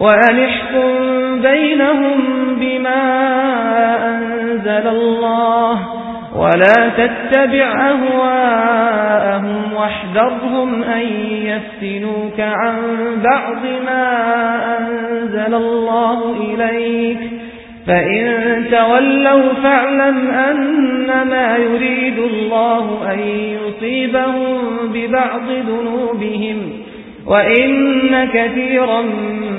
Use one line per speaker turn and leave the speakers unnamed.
وأنحكم بينهم بما أنزل الله ولا تتبع أهواءهم واحذرهم أن يفتنوك عن بعض ما أنزل الله إليك فإن تولوا فاعلم أنما يريد الله أن يصيبهم ببعض ذنوبهم وإن كثيرا